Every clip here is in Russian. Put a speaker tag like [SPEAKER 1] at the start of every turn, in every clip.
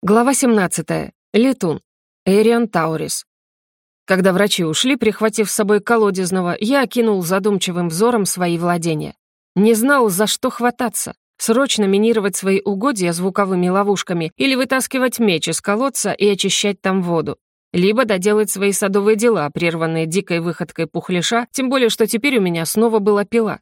[SPEAKER 1] Глава 17. Летун. Эриан Таурис. Когда врачи ушли, прихватив с собой колодезного, я окинул задумчивым взором свои владения. Не знал, за что хвататься. Срочно минировать свои угодья звуковыми ловушками или вытаскивать меч из колодца и очищать там воду. Либо доделать свои садовые дела, прерванные дикой выходкой пухляша, тем более, что теперь у меня снова была пила.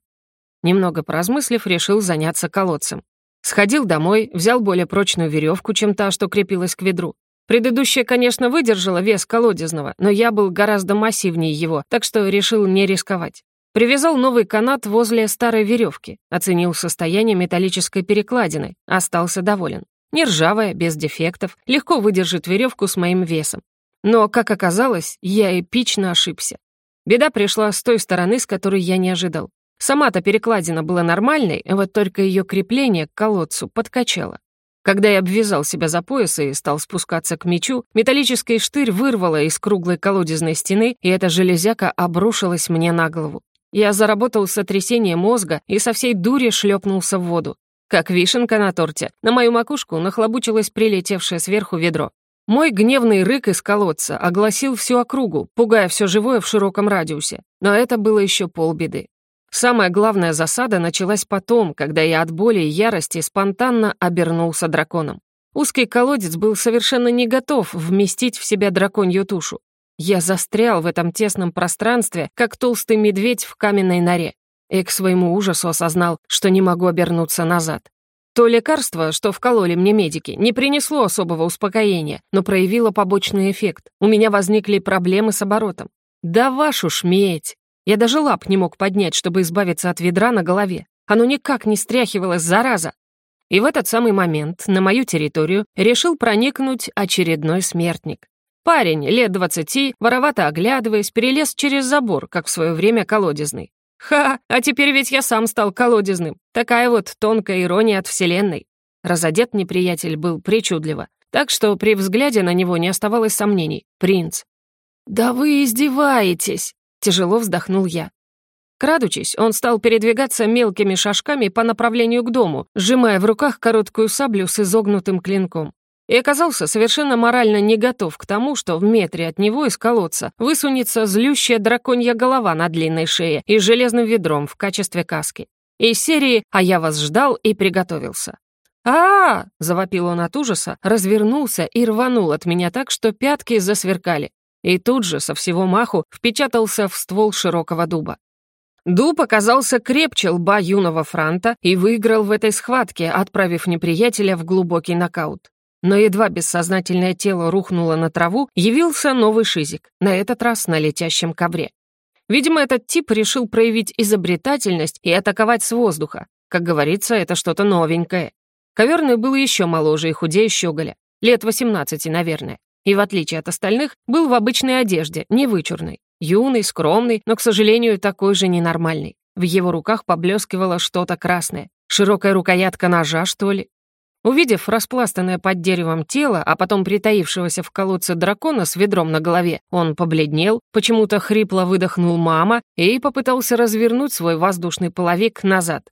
[SPEAKER 1] Немного поразмыслив, решил заняться колодцем. Сходил домой, взял более прочную веревку, чем та, что крепилась к ведру. Предыдущая, конечно, выдержала вес колодезного, но я был гораздо массивнее его, так что решил не рисковать. Привязал новый канат возле старой веревки, оценил состояние металлической перекладины, остался доволен. Не ржавая, без дефектов, легко выдержит веревку с моим весом. Но, как оказалось, я эпично ошибся. Беда пришла с той стороны, с которой я не ожидал. Сама-то перекладина была нормальной, вот только ее крепление к колодцу подкачало. Когда я обвязал себя за пояс и стал спускаться к мечу, металлический штырь вырвало из круглой колодезной стены, и эта железяка обрушилась мне на голову. Я заработал сотрясение мозга и со всей дури шлепнулся в воду. Как вишенка на торте, на мою макушку нахлобучилось прилетевшее сверху ведро. Мой гневный рык из колодца огласил всю округу, пугая все живое в широком радиусе. Но это было еще полбеды. Самая главная засада началась потом, когда я от боли и ярости спонтанно обернулся драконом. Узкий колодец был совершенно не готов вместить в себя драконью тушу. Я застрял в этом тесном пространстве, как толстый медведь в каменной норе, и к своему ужасу осознал, что не могу обернуться назад. То лекарство, что вкололи мне медики, не принесло особого успокоения, но проявило побочный эффект. У меня возникли проблемы с оборотом. Да вашу ж медь! Я даже лап не мог поднять, чтобы избавиться от ведра на голове. Оно никак не стряхивалось, зараза. И в этот самый момент на мою территорию решил проникнуть очередной смертник. Парень, лет двадцати, воровато оглядываясь, перелез через забор, как в свое время колодезный. Ха, а теперь ведь я сам стал колодезным. Такая вот тонкая ирония от Вселенной. Разодет неприятель был причудливо, так что при взгляде на него не оставалось сомнений. Принц. «Да вы издеваетесь!» Тяжело вздохнул я. Крадучись, он стал передвигаться мелкими шажками по направлению к дому, сжимая в руках короткую саблю с изогнутым клинком. И оказался совершенно морально не готов к тому, что в метре от него из колодца высунется злющая драконья голова на длинной шее и железным ведром в качестве каски. Из серии «А я вас ждал и приготовился». а, -а, -а завопил он от ужаса, развернулся и рванул от меня так, что пятки засверкали и тут же со всего маху впечатался в ствол широкого дуба. Дуб оказался крепче лба юного франта и выиграл в этой схватке, отправив неприятеля в глубокий нокаут. Но едва бессознательное тело рухнуло на траву, явился новый шизик, на этот раз на летящем ковре. Видимо, этот тип решил проявить изобретательность и атаковать с воздуха. Как говорится, это что-то новенькое. Коверный был еще моложе и худее щеголя. Лет 18, наверное и, в отличие от остальных, был в обычной одежде, не вычурной. Юный, скромный, но, к сожалению, такой же ненормальный. В его руках поблескивало что-то красное. Широкая рукоятка ножа, что ли? Увидев распластанное под деревом тело, а потом притаившегося в колодце дракона с ведром на голове, он побледнел, почему-то хрипло выдохнул мама и попытался развернуть свой воздушный половик назад.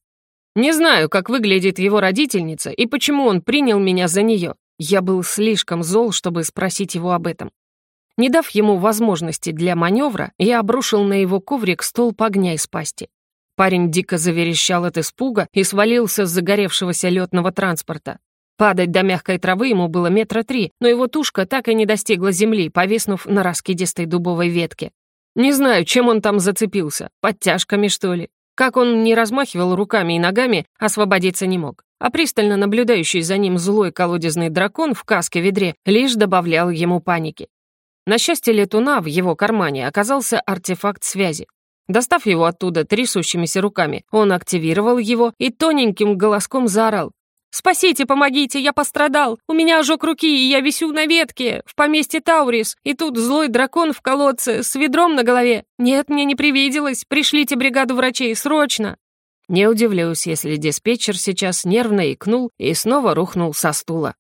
[SPEAKER 1] Не знаю, как выглядит его родительница и почему он принял меня за нее. Я был слишком зол, чтобы спросить его об этом. Не дав ему возможности для маневра, я обрушил на его коврик столб огня из пасти. Парень дико заверещал от испуга и свалился с загоревшегося летного транспорта. Падать до мягкой травы ему было метра три, но его тушка так и не достигла земли, повиснув на раскидистой дубовой ветке. Не знаю, чем он там зацепился, подтяжками, что ли. Как он не размахивал руками и ногами, освободиться не мог а пристально наблюдающий за ним злой колодезный дракон в каске-ведре лишь добавлял ему паники. На счастье летуна в его кармане оказался артефакт связи. Достав его оттуда трясущимися руками, он активировал его и тоненьким голоском заорал. «Спасите, помогите, я пострадал! У меня ожог руки, и я висю на ветке, в поместье Таурис, и тут злой дракон в колодце с ведром на голове. Нет, мне не привиделось, пришлите бригаду врачей, срочно!» Не удивлюсь, если диспетчер сейчас нервно икнул и снова рухнул со стула.